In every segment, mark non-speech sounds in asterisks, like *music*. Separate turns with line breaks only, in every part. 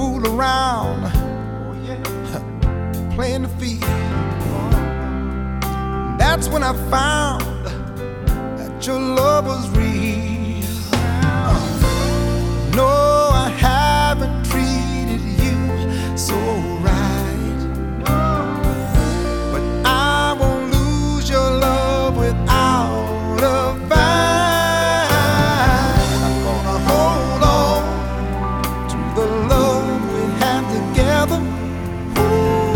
Fool around. Oh, *laughs* yeah. Playing the field. That's when I found that your love was real. Together. Ooh,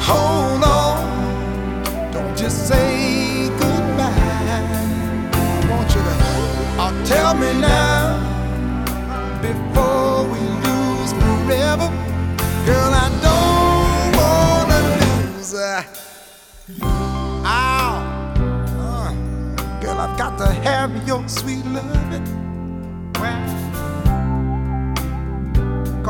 hold on, don't just say goodbye. I want you to, oh, tell me now before we lose forever. Girl, I don't wanna lose. Uh, ow, uh, girl, I've got to have your sweet loving.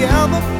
Together.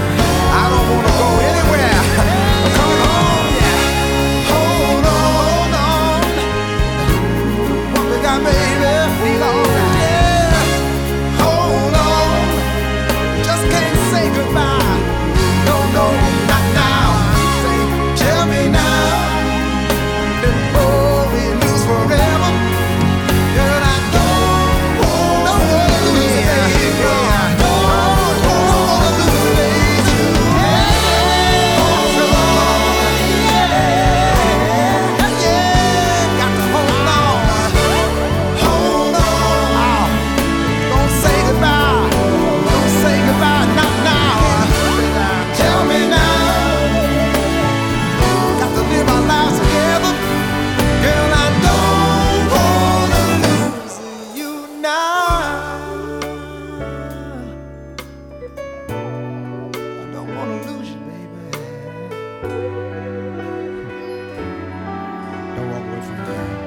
don't walk away from there.